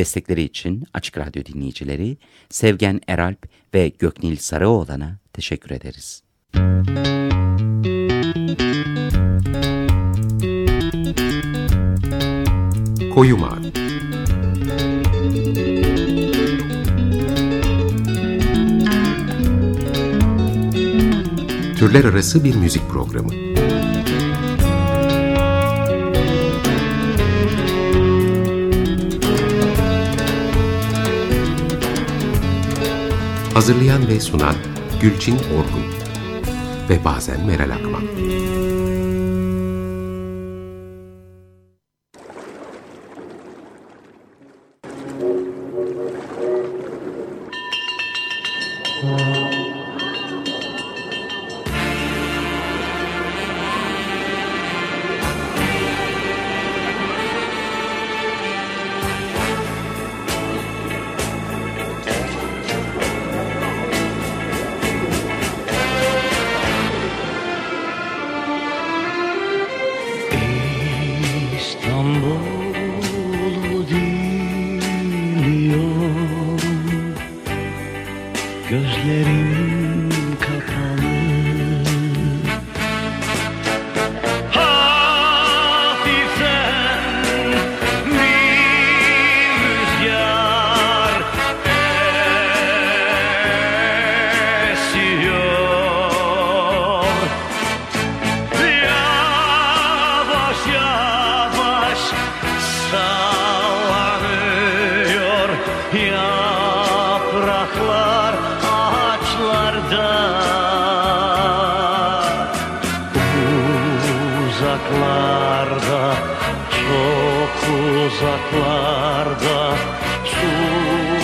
Destekleri için Açık Radyo dinleyicileri Sevgen Eralp ve Göknil Sarıoğlan'a teşekkür ederiz. Koyu Mavi Türler arası bir müzik programı. Hazırlayan ve sunan Gülçin Orgun ve bazen Meral Akman. Uzaklarda sucuların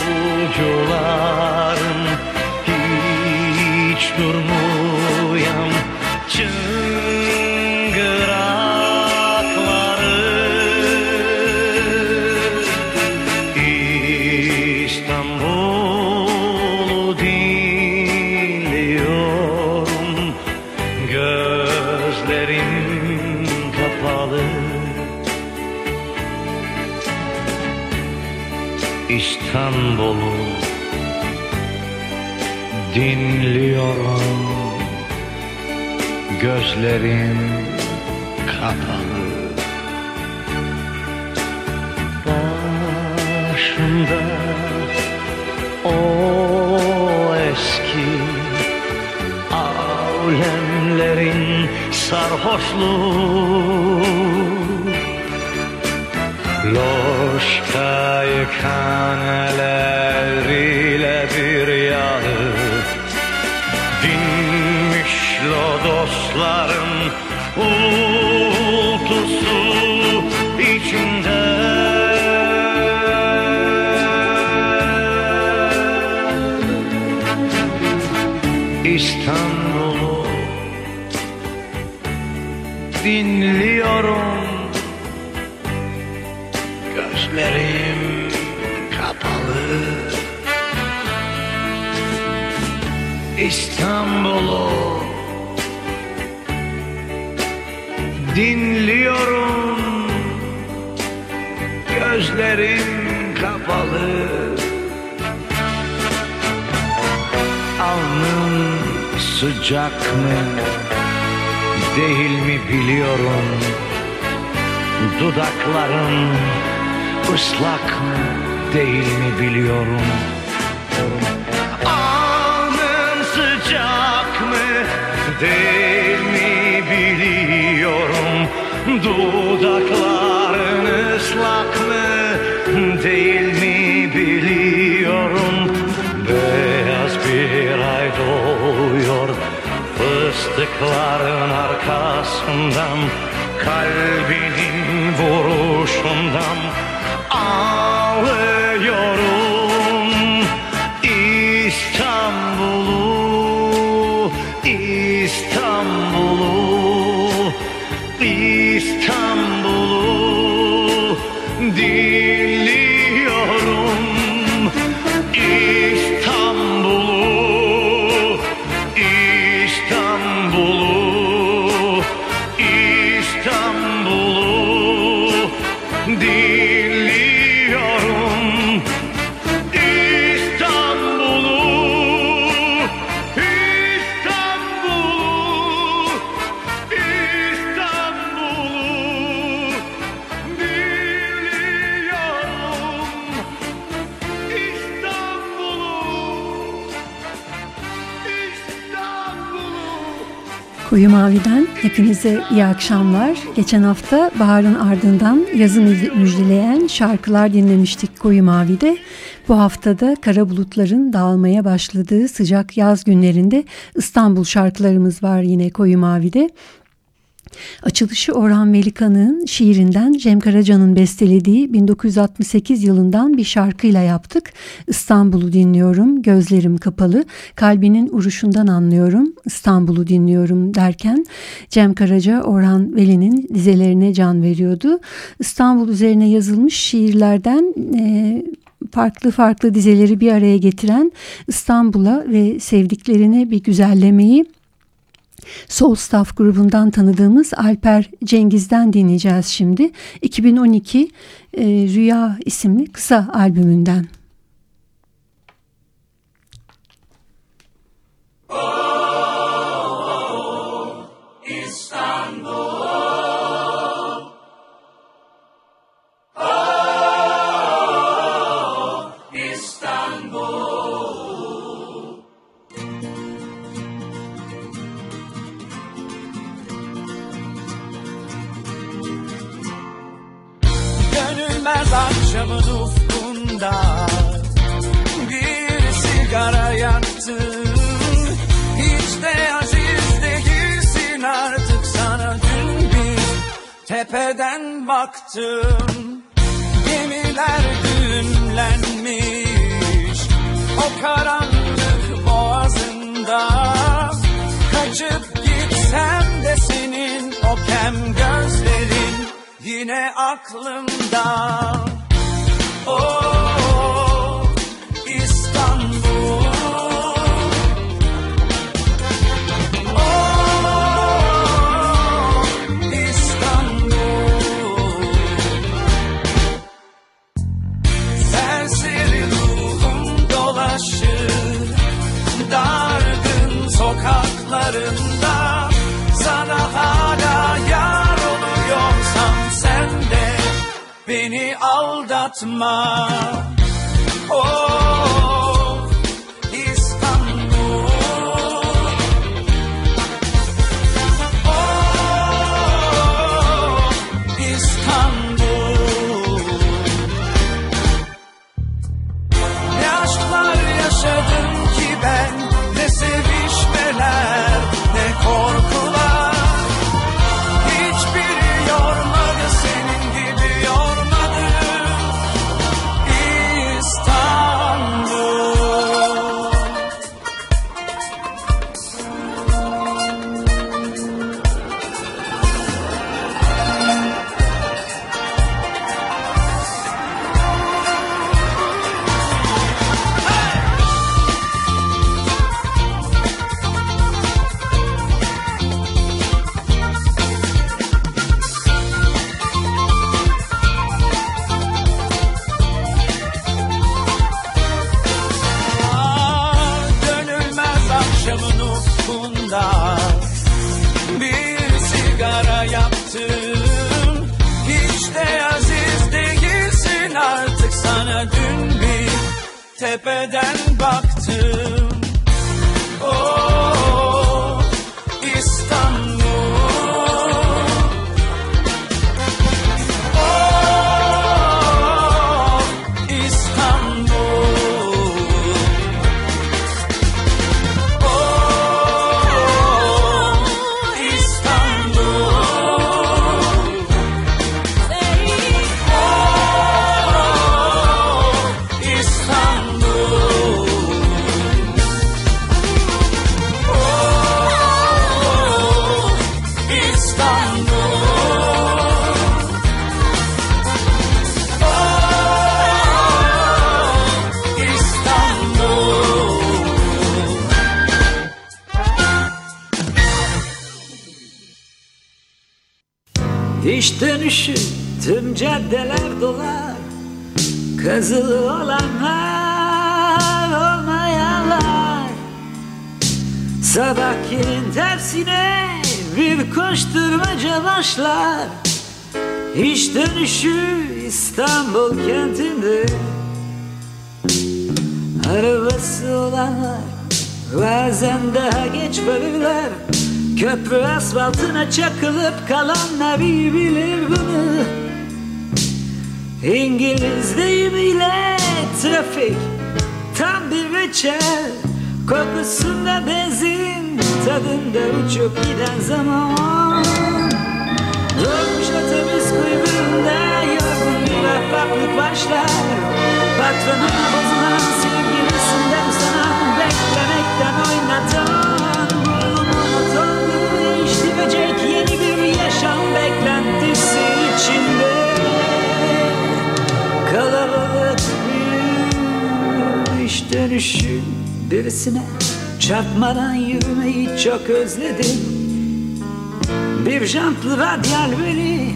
hiç durmuyan dinliyorum. Gözlerim kapalı. Başımda o eski Alemlerin sarhoşluğu Gözlerim kapalı. Alnım sıcak mı değil mi biliyorum. Dudaklarım ıslak mı değil mi biliyorum. Alnım sıcak mı değil mi biliyorum. Dudakların ıslak mı değil mi biliyorum. Beyaz bir ay doğuyor Fıstıkların arkasından Kalbinin vuruşundan Mavi'den hepinize iyi akşamlar. Geçen hafta baharın ardından yazı müjdeleyen şarkılar dinlemiştik Koyu Mavi'de. Bu haftada kara bulutların dağılmaya başladığı sıcak yaz günlerinde İstanbul şarkılarımız var yine Koyu Mavi'de. Açılışı Orhan Velikan'ın şiirinden Cem Karaca'nın bestelediği 1968 yılından bir şarkıyla yaptık. İstanbul'u dinliyorum, gözlerim kapalı, kalbinin uruşundan anlıyorum, İstanbul'u dinliyorum derken Cem Karaca Orhan Veli'nin dizelerine can veriyordu. İstanbul üzerine yazılmış şiirlerden e, farklı farklı dizeleri bir araya getiren İstanbul'a ve sevdiklerine bir güzellemeyi Soul Staff grubundan tanıdığımız Alper Cengiz'den dinleyeceğiz şimdi. 2012 e, Rüya isimli kısa albümünden. Tepeden baktım. Gemiler düğümlenmiş O karanlık boğazında Kaçıp gitsem de senin o kem gözlerin yine aklımda. Oh, aldatma. Oh Dönüşü tüm caddeler dolar Kazılı olanlar olmayanlar. Sabahkinin tersine bir koşturmaca başlar. Hiç dönüşü İstanbul kentinde. Arabası olanlar bazen daha geç varırlar Köprü asfaltına çakılıp kalanlar iyi bilir bunu. İngiliz deyimiyle trafik tam bir reçel. Kokusunda benzin tadında uçup giden zaman. Dolmuş otobüs kuyruğunda yorgun bir vefaklık başlar. Patronuna bozulan sevgilisinden sana beklemekten oynatan değiştirecek yeni bir yaşam beklentisi içinde. Kalabalık bir iş dönüşü birisine Çarpmadan yürümeyi çok özledim. Bir jantlı radyal beni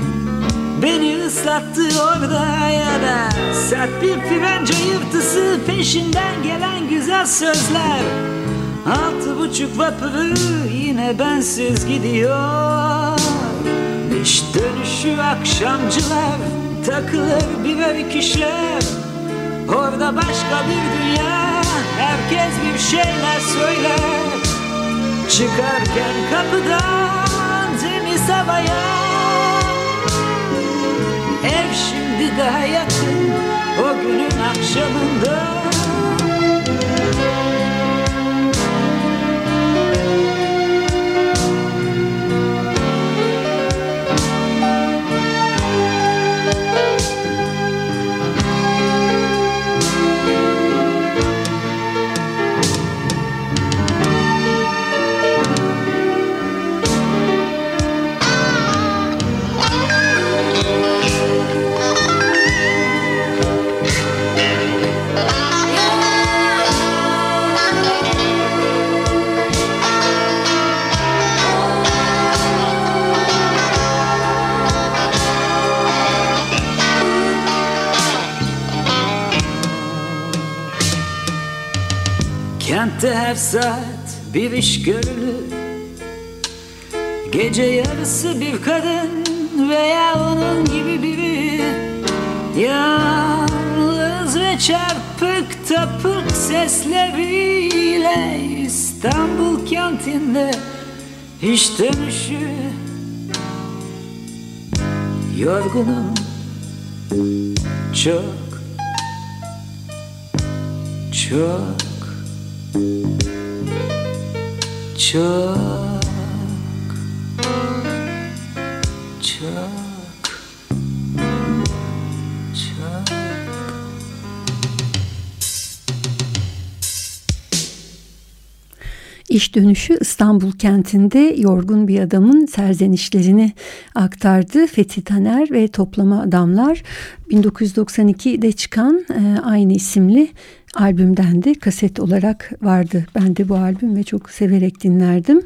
Beni ıslattı orada ya da Sert bir fren cayırtısı Peşinden gelen güzel sözler Altı buçuk vapuru yine bensiz gidiyor. İş dönüşü akşamcılar Takılır birer ikişer Orada başka bir dünya Herkes bir şeyler söyler. Çıkarken kapıdan temiz havaya. Ev şimdi daha yakın O günün akşamında Kentte her saat bir iş görülür. Gece yarısı bir kadın veya onun gibi biri. Yalnız ve çarpık tapık sesleriyle İstanbul kentinde iş dönüşü Yorgunum. Çok çok çok çok İş dönüşü İstanbul kentinde yorgun bir adamın serzenişlerini aktardı. Fethi Taner ve Toplama Adamlar 1992'de çıkan e, aynı isimli albümden de kaset olarak vardı. Ben de bu albüm ve çok severek dinlerdim.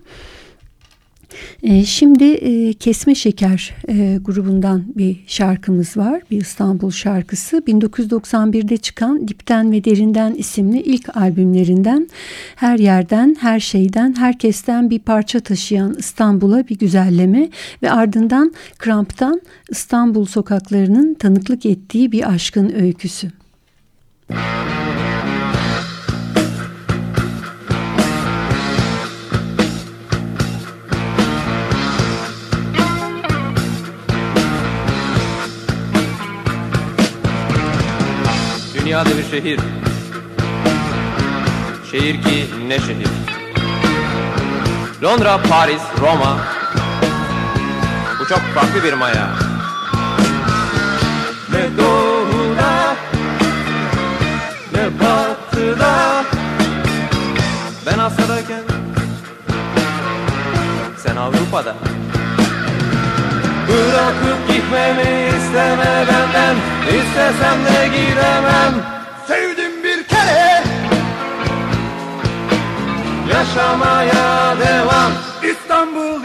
E, şimdi e, Kesme Şeker e, grubundan bir şarkımız var. Bir İstanbul şarkısı. 1991'de çıkan Dipten ve Derinden isimli ilk albümlerinden her yerden, her şeyden, herkesten bir parça taşıyan İstanbul'a bir güzelleme ve ardından Kramp'tan İstanbul sokaklarının tanıklık ettiği bir aşkın öyküsü. Dünyada bir şehir. Şehir ki ne şehir? Londra, Paris, Roma. Bu çok farklı bir maya. Ne doğuda Ne batıda. Ben Asya'dayken Sen Avrupa'da. Bırakıp gitmemi isteme benden İstesem de gidemem Sevdim bir kere. Yaşamaya devam. İstanbul İstanbul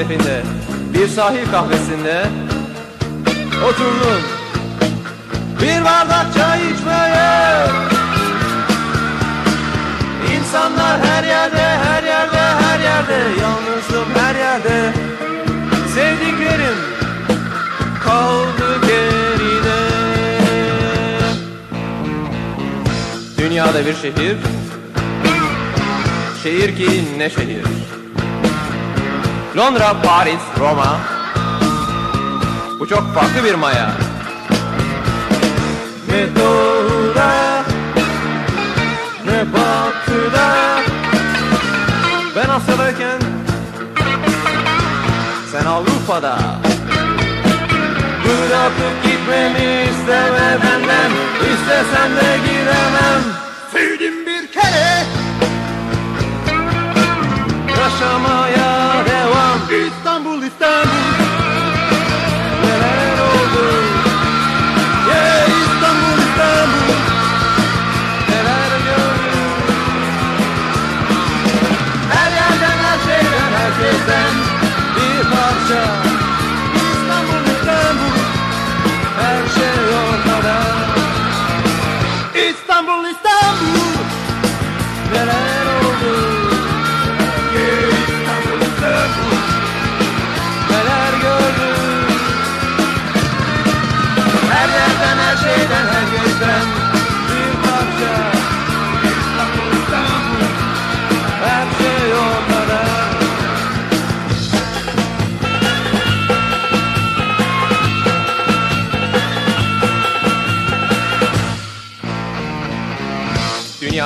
şehrinde bir sahil kahvesinde oturdum bir bardak çay içmeye. İnsanlar her yerde, her yerde, her yerde Yalnızım her yerde. Sevdiklerim kaldı geride. Dünyada bir şehir Şehir ki ne şehir Londra, Paris, Roma. Bu çok farklı bir maya. Ne doğuda Ne batıda. Ben Asya'dayken Sen Avrupa'da. Bırakıp gitmemi isteme benden. İstesem de gidemem Sevdim bir kere. Yaşamaya İstanbul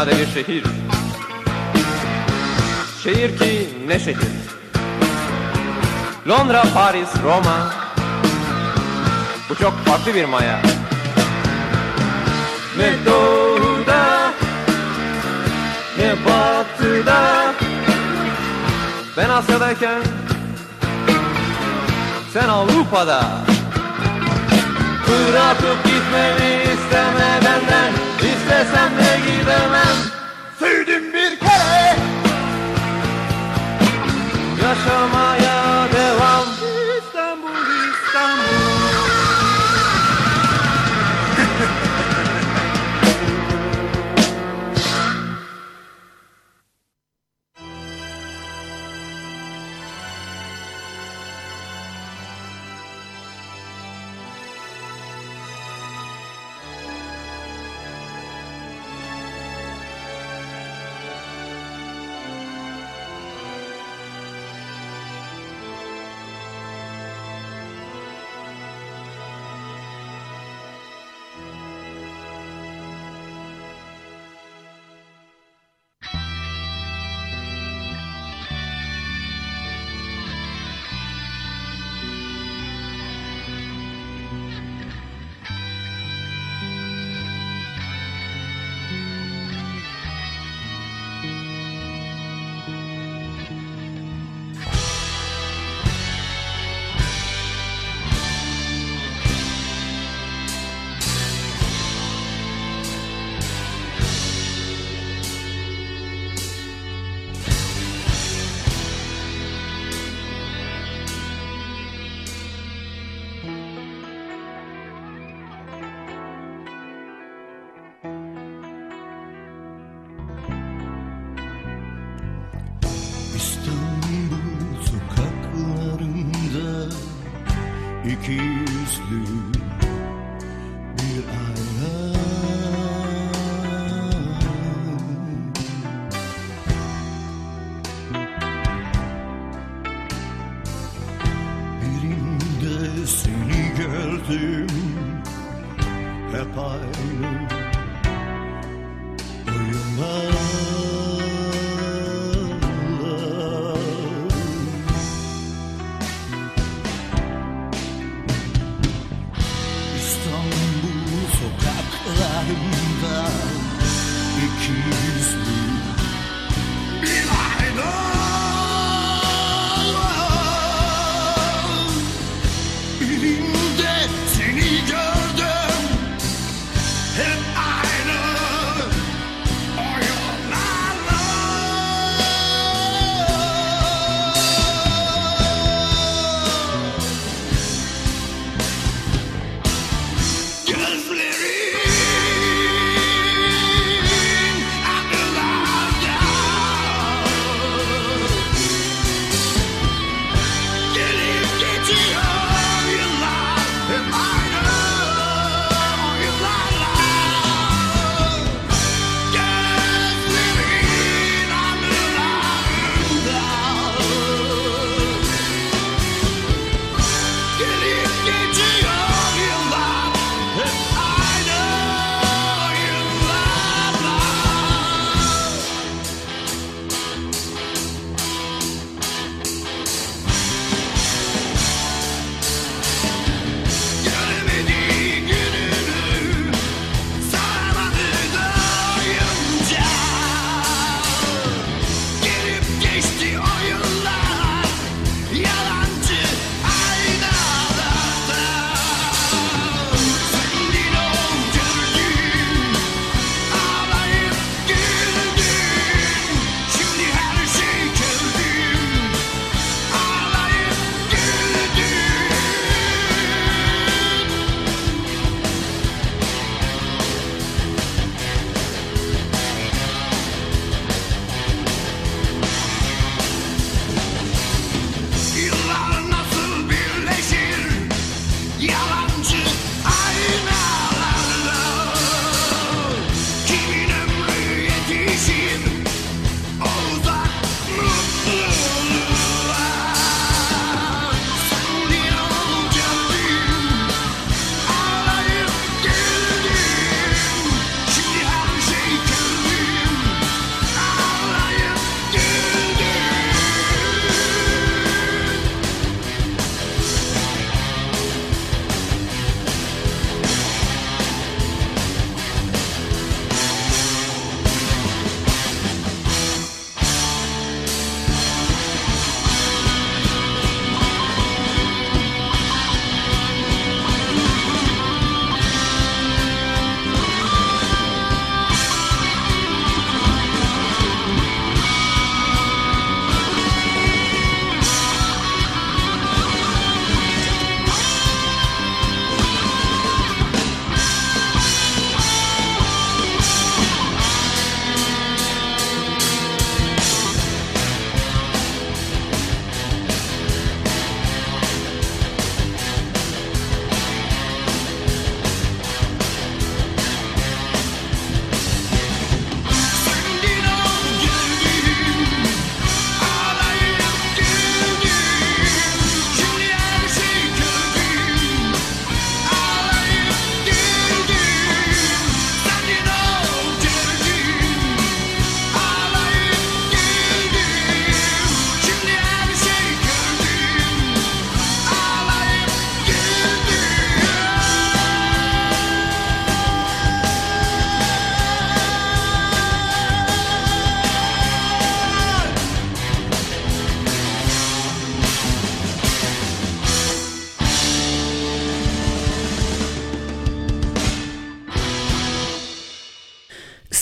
Dünyada bir şehir. Şehir ki ne şehir? Londra, Paris, Roma. Bu çok farklı bir maya. Ne doğuda Ne batıda. Ben Asya'dayken Sen Avrupa'da. Bırakıp gitmemi isteme benden İstesem de gidemem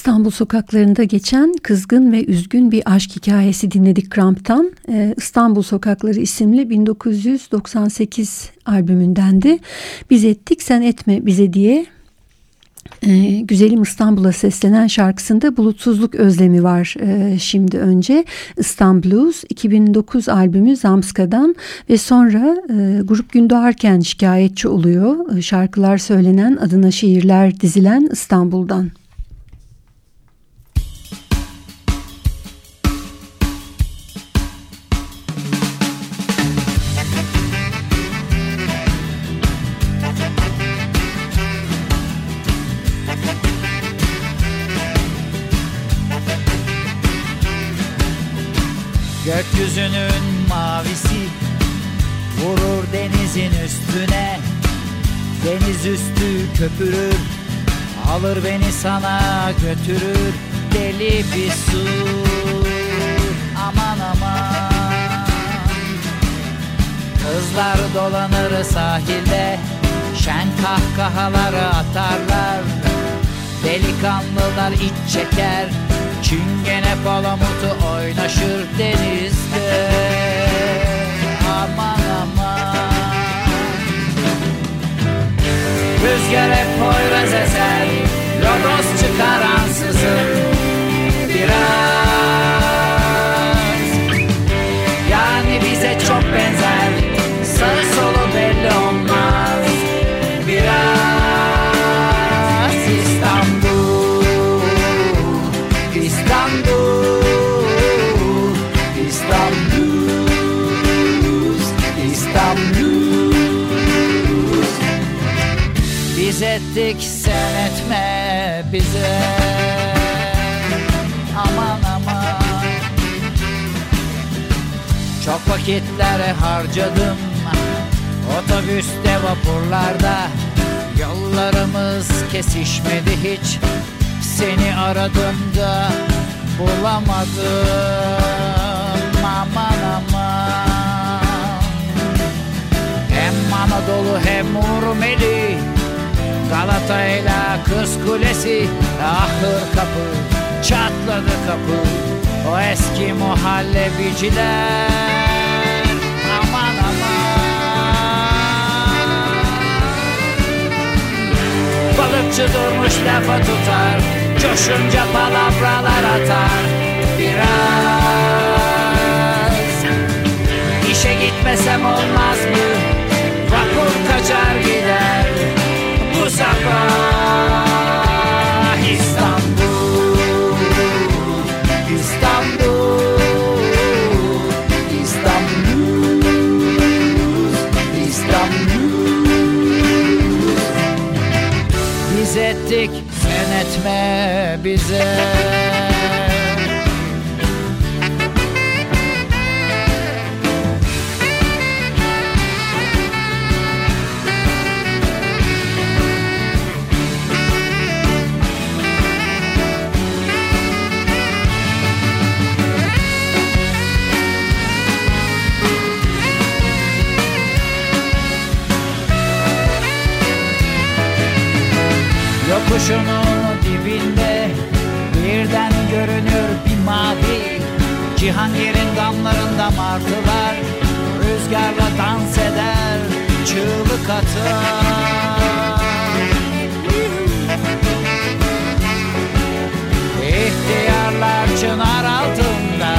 İstanbul sokaklarında geçen kızgın ve üzgün bir aşk hikayesi dinledik Kramp'tan. Ee, İstanbul Sokakları isimli 1998 albümündendi. Biz ettik sen etme bize diye ee, Güzelim İstanbul'a seslenen şarkısında bulutsuzluk özlemi var e, şimdi önce. İstanbul Blues 2009 albümü Zamska'dan ve sonra e, grup gün doğarken şikayetçi oluyor. E, şarkılar söylenen adına şiirler dizilen İstanbul'dan. Alır beni sana götürür Deli bir su Aman aman. Kızlar dolanır sahilde Şen kahkahaları atarlar. Delikanlılar iç çeker Çingene palamutu oynaşır denizde. Aman aman. Rüzgar hep poyraz eser Lodos çıkar ansızın Çok vakitler harcadım. Otobüste vapurlarda Yollarımız kesişmedi hiç. Seni aradım da bulamadım. Aman aman. Hem Anadolu hem Urmeli Galata ile Kız Kulesi. Ahır kapı çatladı kapı. O eski muhallebiciler Balıkçı durmuş lafa tutar Coşunca palavralar atar Biraz İşe gitmesem olmaz mı? Vapur kaçar gider Bu sabah etme bize atar İhtiyarlar çınar altında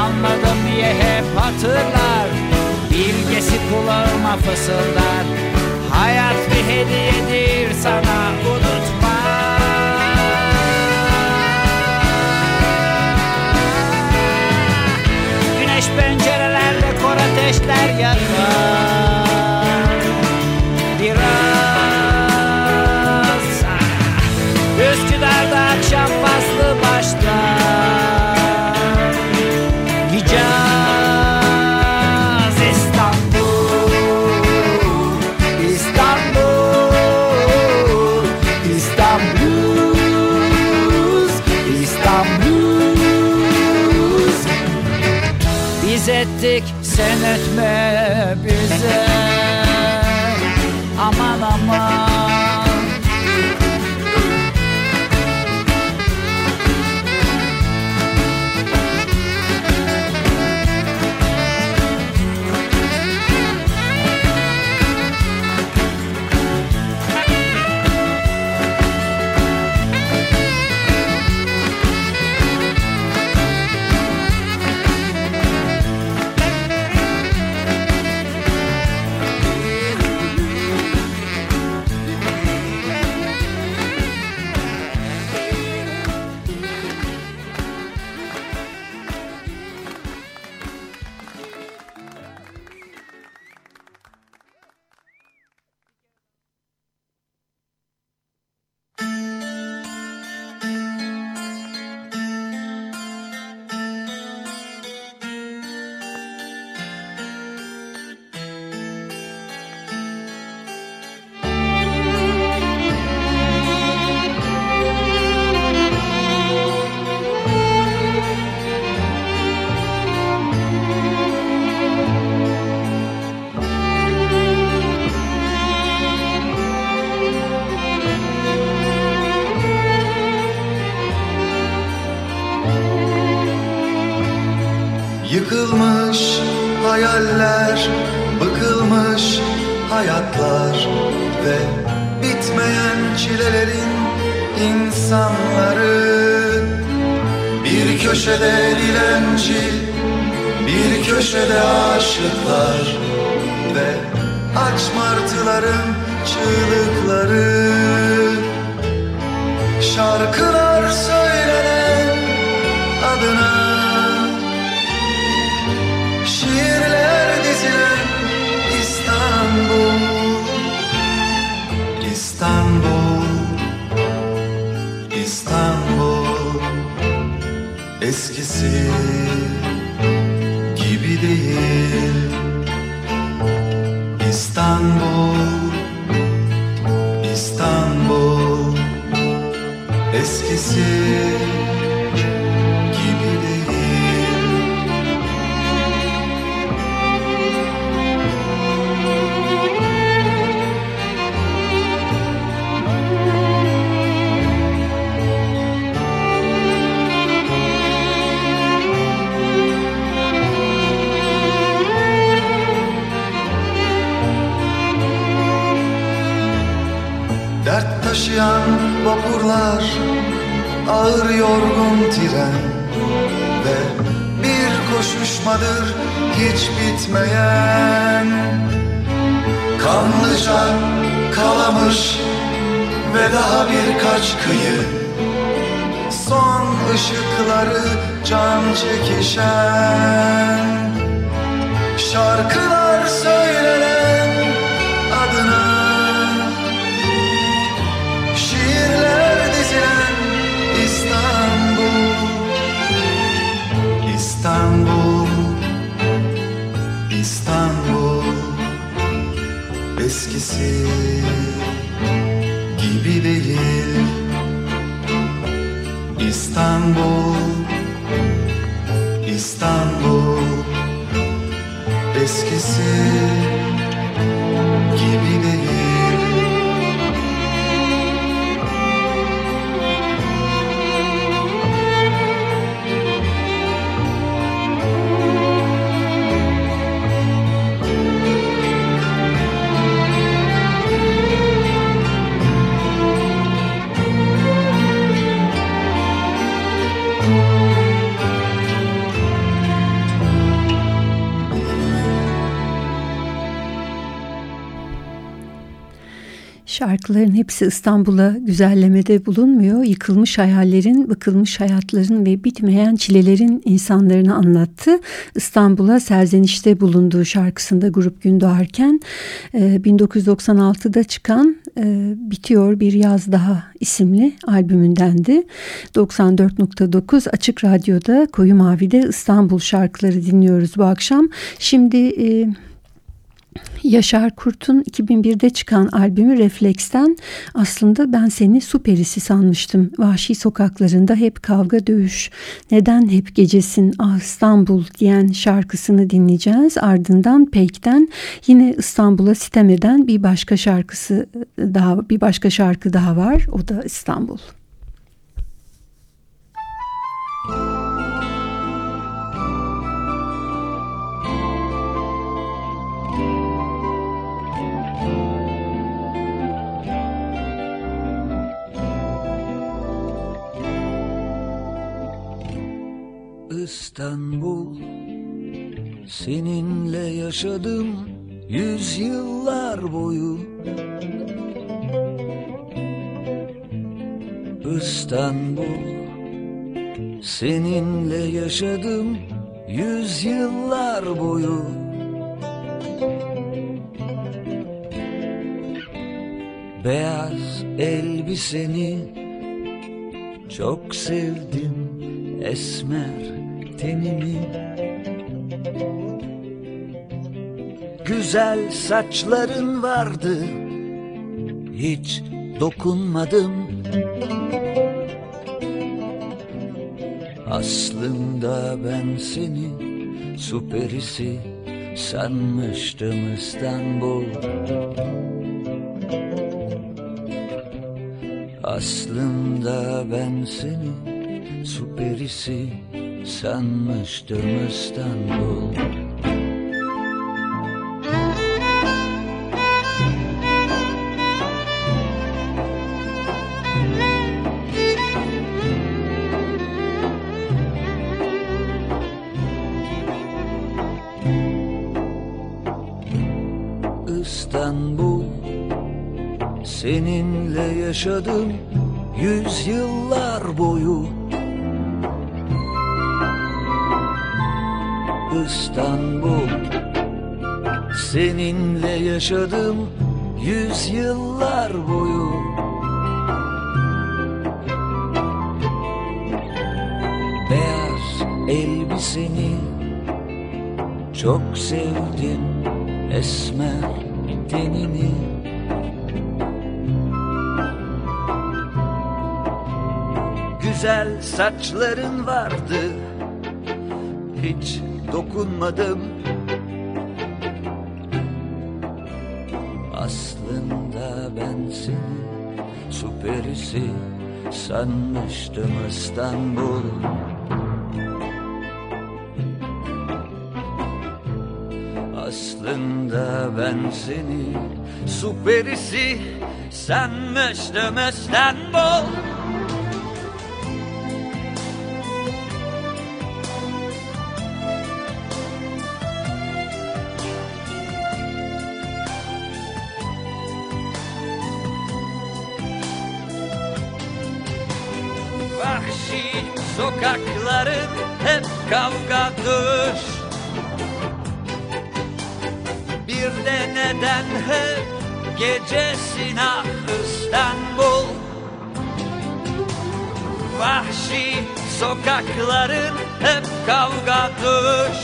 anladım diye hep hatırlar. Bilgesi kulağıma fısıldar. Hayat bir hediyedir sana unutma. Güneş pencerelerde kor ateşler yakar ettik hayatlar ve bitmeyen çilelerin insanları. Bir köşede dilenci, bir köşede aşıklar ve aç martıların Eskisi gibi değil Dert taşıyan vapurlar Ağır yorgun tren Ve bir koşuşmadır hiç bitmeyen. Kanlıca kalamış Ve daha birkaç kıyı Son ışıkları can çekişen. Şarkılar söylenen adına Eskisi gibi değil. İstanbul İstanbul Eskisi gibi Şarkıların hepsi İstanbul'a güzellemede bulunmuyor. Yıkılmış hayallerin, bıkılmış hayatların ve bitmeyen çilelerin insanlarını anlattı. İstanbul'a serzenişte bulunduğu şarkısında Grup Gün Doğarken 1996'da çıkan e, Bitiyor Bir Yaz Daha isimli albümündendi. 94.9 Açık Radyo'da Koyu Mavi'de İstanbul şarkıları dinliyoruz bu akşam. Şimdi... Yaşar Kurt'un 2001'de çıkan albümü Refleks'ten aslında ben seni su perisi sanmıştım. Vahşi sokaklarında hep kavga dövüş. Neden hep gecesin ah İstanbul diyen şarkısını dinleyeceğiz. Ardından Peyk'ten yine İstanbul'a sitem eden bir başka şarkısı daha bir başka şarkı daha var. O da İstanbul. İstanbul Seninle yaşadım yüzyıllar boyu. İstanbul Seninle yaşadım yüzyıllar boyu. Beyaz elbiseni çok sevdim esmer tenini Güzel saçların vardı Hiç dokunmadım. Aslında ben seni su perisi sanmıştım İstanbul. Aslında ben seni su perisi sanmıştım İstanbul. İstanbul Seninle yaşadım Yaşadım yüzyıllar boyu. Beyaz elbiseni çok sevdim esmer tenini. Güzel saçların vardı Hiç dokunmadım perisi sanmıştım İstanbul. Aslında ben seni su perisi sanmıştım İstanbul sokakların hep kavga dövüş Bir de neden hep gece silah İstanbul? Vahşi sokakların hep kavga dövüş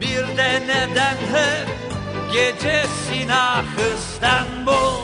Bir de neden hep gece silah İstanbul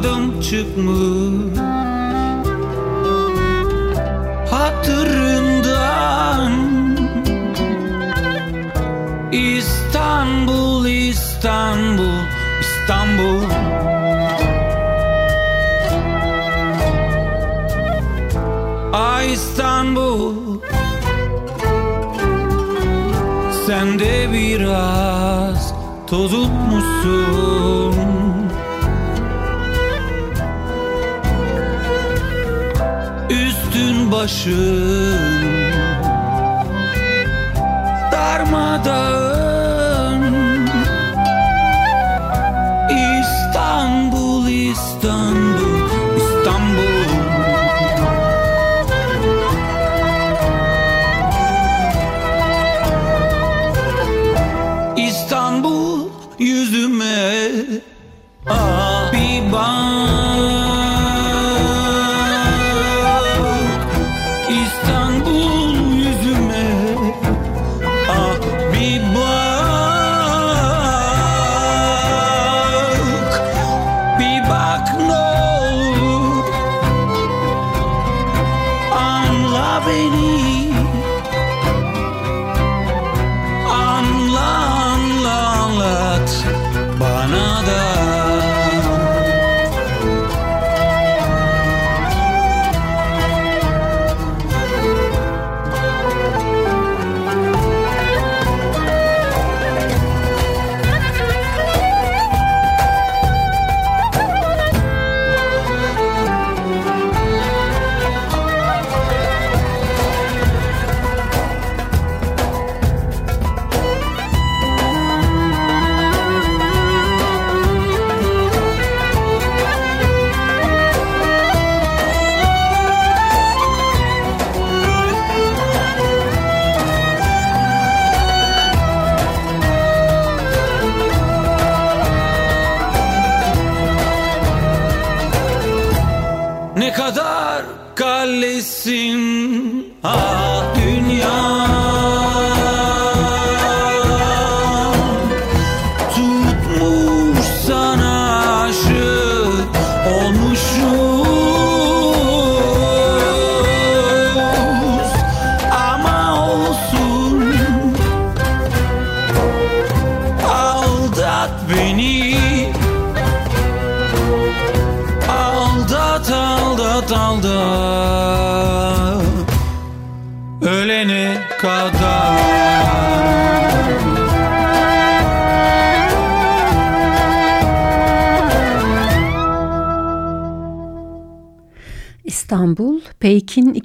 Adım çıkmış. Hatırından İstanbul, İstanbul, İstanbul. Ay İstanbul Sen de biraz tozutmuşsun Başın Darmadağın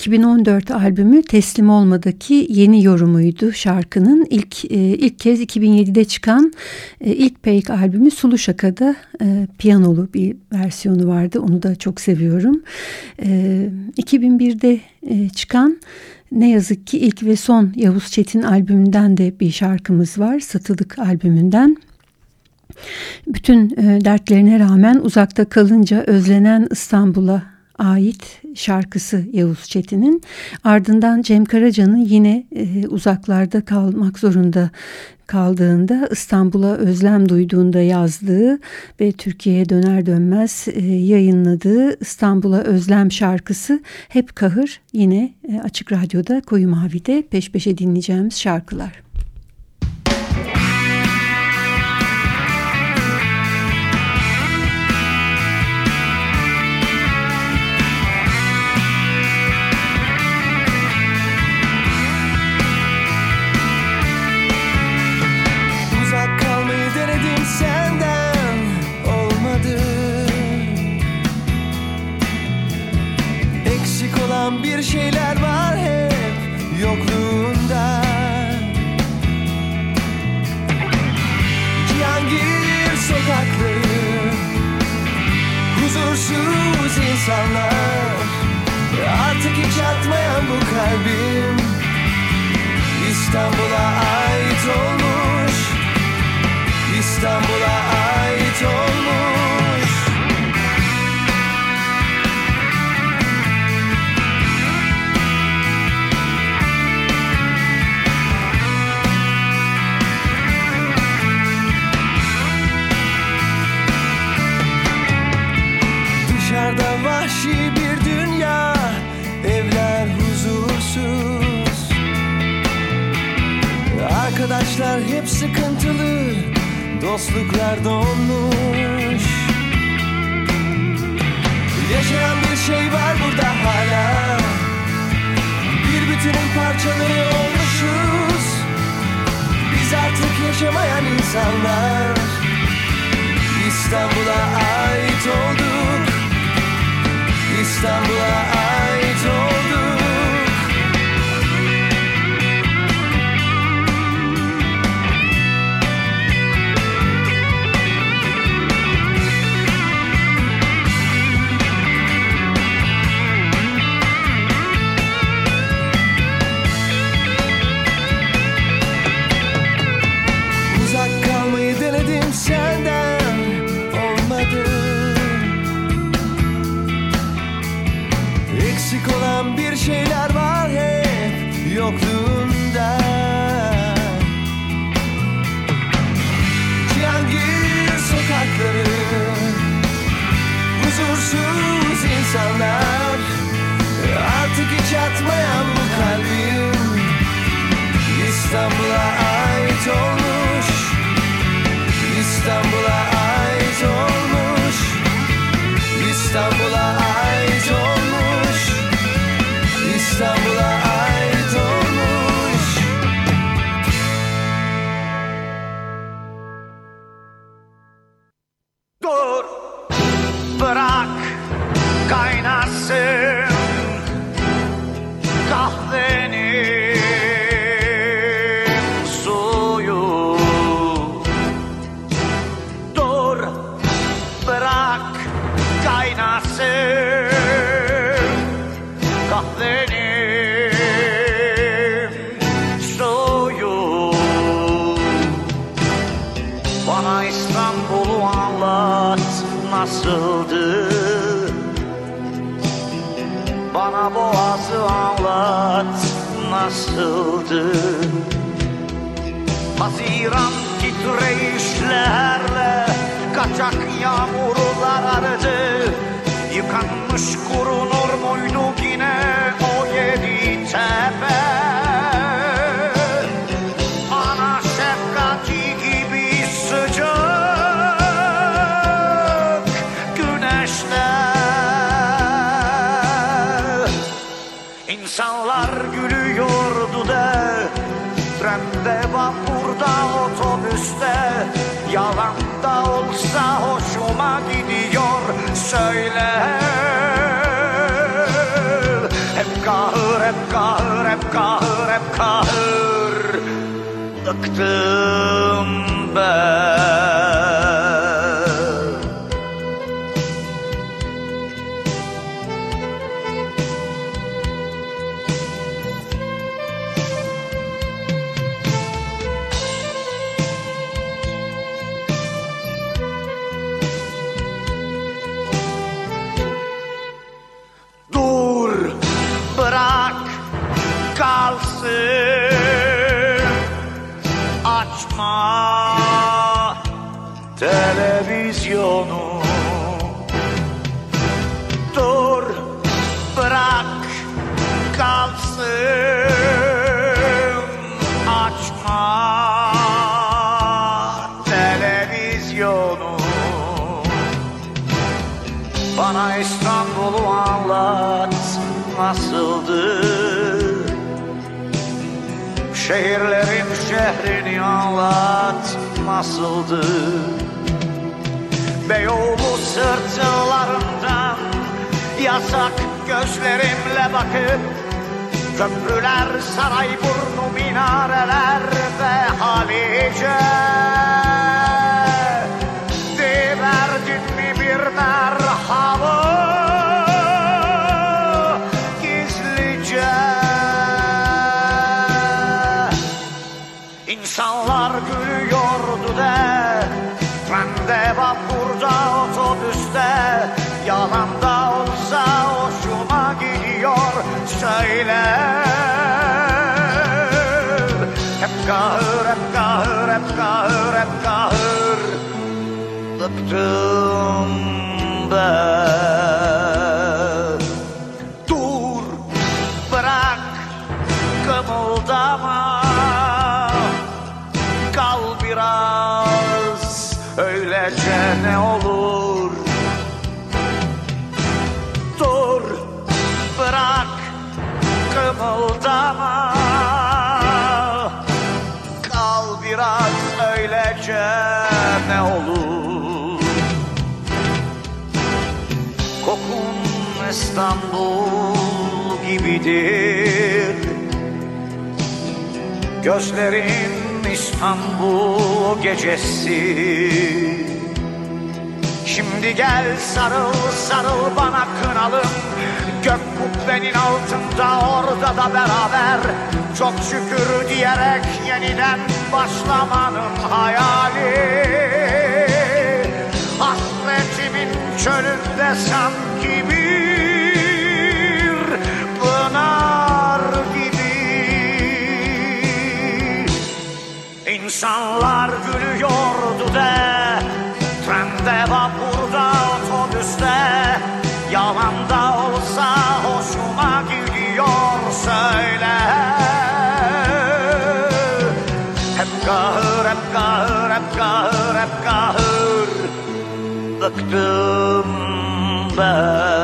2014 albümü Teslim Olmadaki yeni yorumuydu şarkının. ilk e, ilk kez 2007'de çıkan e, ilk Peyk albümü Sulu Şaka'da e, piyanolu bir versiyonu vardı. Onu da çok seviyorum. 2001'de çıkan ne yazık ki ilk ve son Yavuz Çetin albümünden de bir şarkımız var. Satılık albümünden. Bütün dertlerine rağmen uzakta kalınca özlenen İstanbul'a ait şarkısı Yavuz Çetin'in. Ardından Cem Karaca'nın yine e, uzaklarda kalmak zorunda kaldığında İstanbul'a özlem duyduğunda yazdığı ve Türkiye'ye döner dönmez e, yayınladığı İstanbul'a özlem şarkısı Hep Kahır yine e, Açık Radyo'da Koyu Mavi'de peş peşe dinleyeceğimiz şarkılar. Haziran titreyişlerle kaçak yağmurlar aradı. Yıkanmış kurunur muydu yine o yedi tepe Bıktım ben Şehirlerin şehrini anlat nasıldı Beyoğlu sırtlarından yasak gözlerimle bakıp Köprüler, Sarayburnu, minareler ve Halice Söyle Hep kahır, hep kahır, hep kahır, hep kahır. Bıktım ben İstanbul gibidir. Gözlerin İstanbul gecesi. Şimdi gel sarıl sarıl bana kınalım Gök kubbenin altında orada da beraber. Çok şükür diyerek yeniden başlamanın hayali. Hasretimin çölünde sanki bir pınar gibi. İnsanlar gülüyordu de Trende, vapurda, otobüste. Yalan da olsa hoşuma gidiyor söyle. Hep kahır, hep kahır, hep kahır, hep kahır. Bıktım ben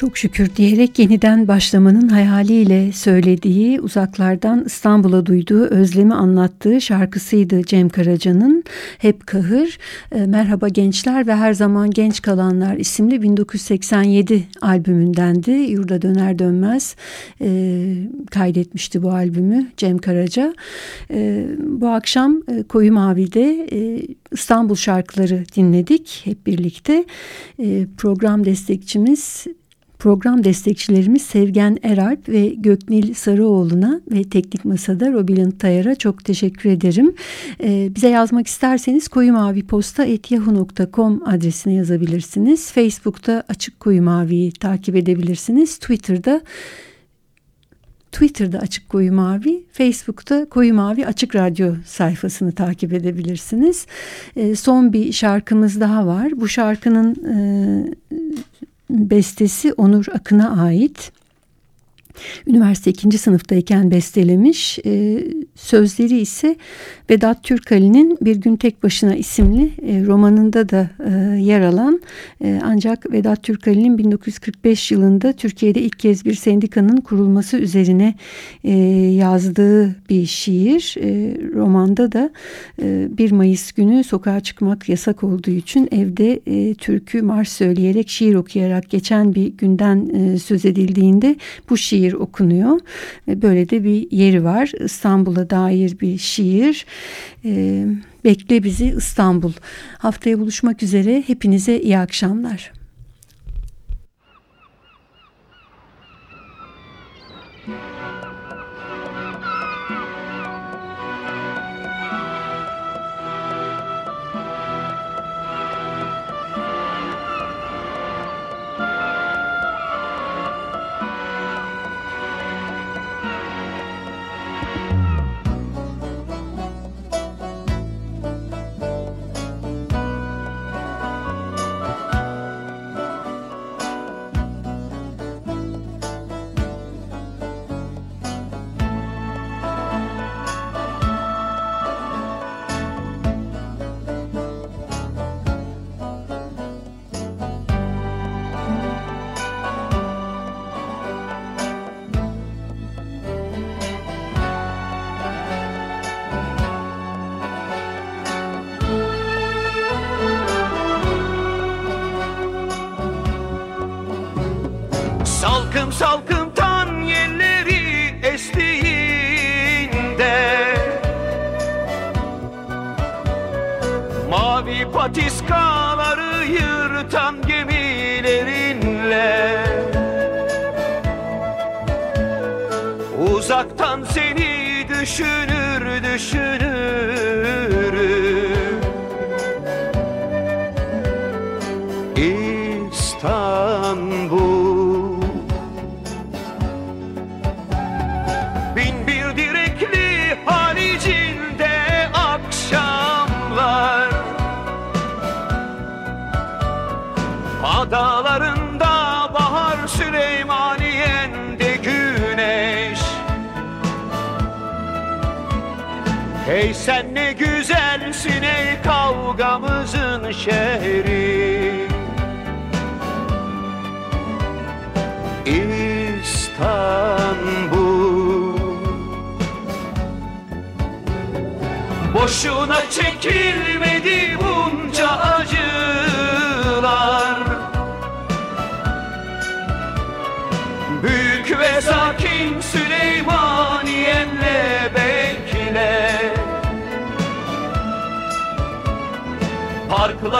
Çok şükür diyerek yeniden başlamanın hayaliyle söylediği, uzaklardan İstanbul'a duyduğu özlemi anlattığı şarkısıydı Cem Karaca'nın Hep Kahır. E, Merhaba Gençler ve Her Zaman Genç Kalanlar isimli 1987 albümündendi. Yurda Döner Dönmez e, kaydetmişti bu albümü Cem Karaca. E, bu akşam e, Koyu Mavi'de İstanbul şarkıları dinledik hep birlikte. Program destekçimiz Program destekçilerimiz Sevgen Eralp ve Göknil Sarıoğlu'na ve Teknik Masa'da Robilin Tayar'a çok teşekkür ederim. Ee, bize yazmak isterseniz koyumaviposta.yahoo.com adresine yazabilirsiniz. Facebook'ta Açık Koyu Mavi'yi takip edebilirsiniz. Twitter'da Twitter'da Açık Koyu Mavi, Facebook'ta Koyu Mavi Açık Radyo sayfasını takip edebilirsiniz. E, son bir şarkımız daha var. Bu şarkının e, bestesi Onur Akın'a ait. Üniversite ikinci sınıftayken bestelemiş. E, sözleri ise Vedat Türkali'nin Bir Gün Tek Başına isimli e, romanında da e, yer alan e, ancak Vedat Türkali'nin 1945 yılında Türkiye'de ilk kez bir sendikanın kurulması üzerine e, yazdığı bir şiir. E, romanda da e, 1 Mayıs günü sokağa çıkmak yasak olduğu için evde e, türkü marş söyleyerek şiir okuyarak geçen bir günden e, söz edildiğinde bu şiir okunuyor. E, böyle de bir yeri var. İstanbul'a dair bir şiir. E, bekle bizi İstanbul. Haftaya buluşmak üzere. Hepinize iyi akşamlar. Yırtan gemilerinle. Uzaktan seni düşünür kavgamızın şehri. İstanbul. Boşuna çekilmedi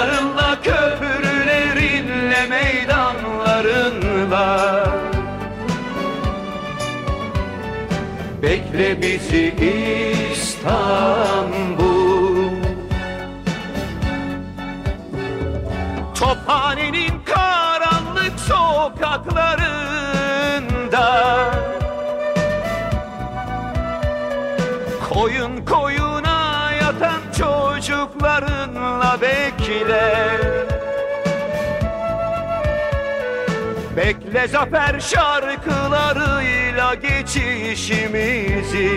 Parklarınla, köprülerinle, meydanlarınla Bekle bizi İstanbul. Tophanenin karanlık sokaklarında. Koyun koyuna yatan çocuklarınla bekle Bekle zafer şarkılarıyla geçişimizi.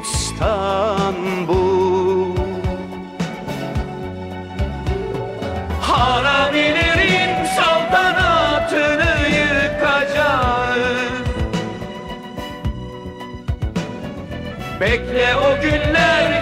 İstanbul Bekle o günler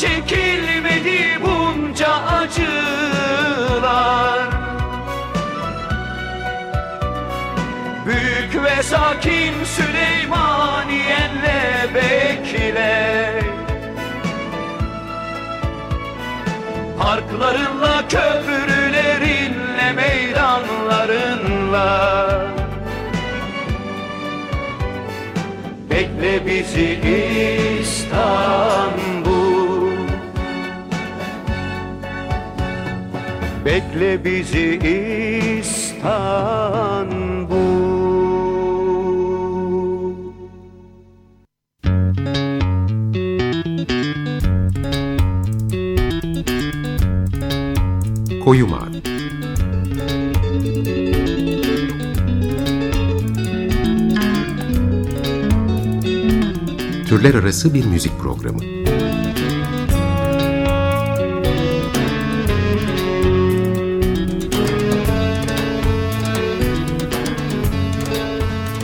çekilmedi bunca acılar. Büyük ve sakin Süleymaniyenle bekle. Parklarınla, köprülerinle, meydanlarınla. Bekle bizi İstanbul Bekle bizi İstanbul Koyu Mavi Türler arası bir müzik programı.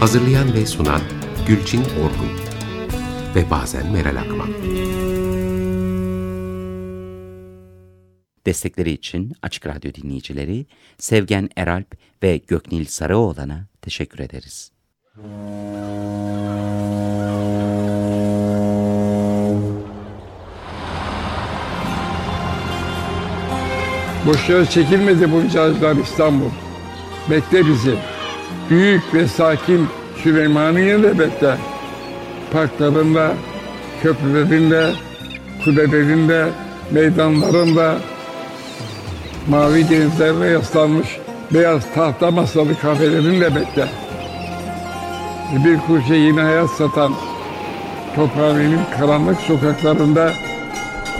Hazırlayan ve sunan Gülçin Orgun ve bazen Meral Akman. Destekleri için Açık Radyo dinleyicileri Sevgen Eralp ve Göknil Sarıoğlan'a teşekkür ederiz. Boşuna çekilmedi bunca acılar İstanbul. Bekle bizi. Büyük ve sakin Süleymaniye'de bekle. Parklarında, köprülerinde, kulelerinde, meydanlarında, mavi denizlerine yaslanmış beyaz tahta masalı kafelerinde bekle. Bir kurşa yine hayat satan Tophane'nin karanlık sokaklarında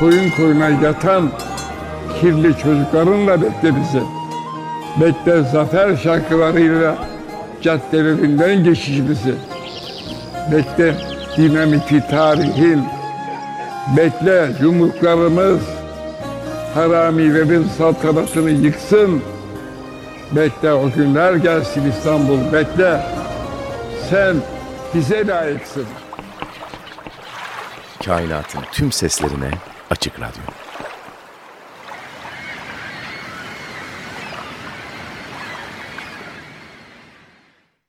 koyun koyuna yatan kirli çocuklarınla bekle bizi. Bekle zafer şarkılarıyla caddelerinden geçişimizi. Bekle dinamiti tarihin. Bekle yumruklarımız haramilerin saltanatını yıksın. Bekle o günler gelsin İstanbul. Bekle. Sen bize layıksın. Kainatın tüm seslerine açık radyo.